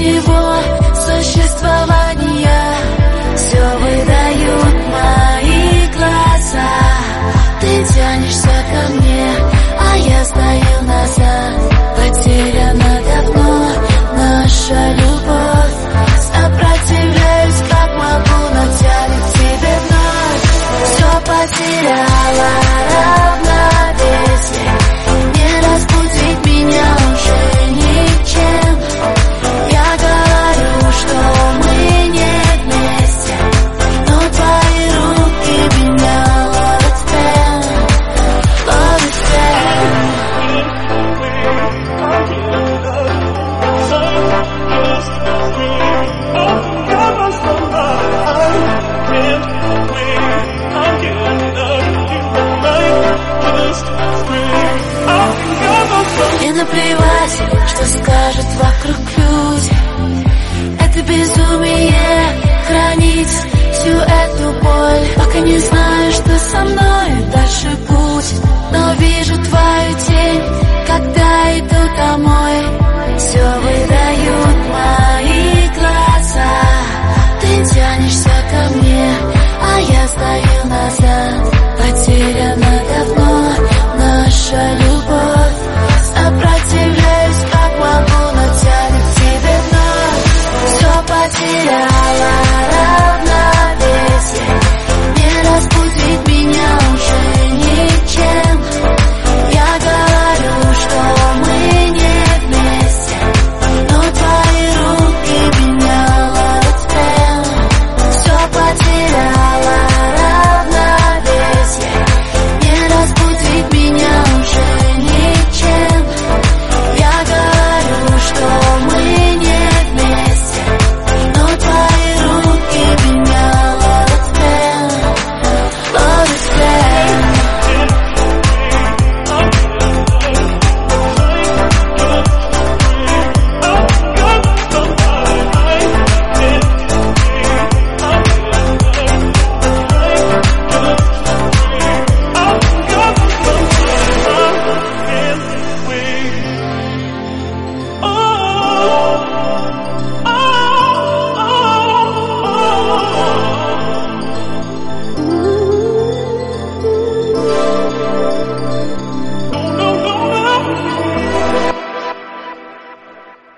его существовать. наплевать, что скажут вокруг люди. Это безумие хранить всю эту боль. Пока не знаю, что со мной дальше будет Но вижу твою touch it.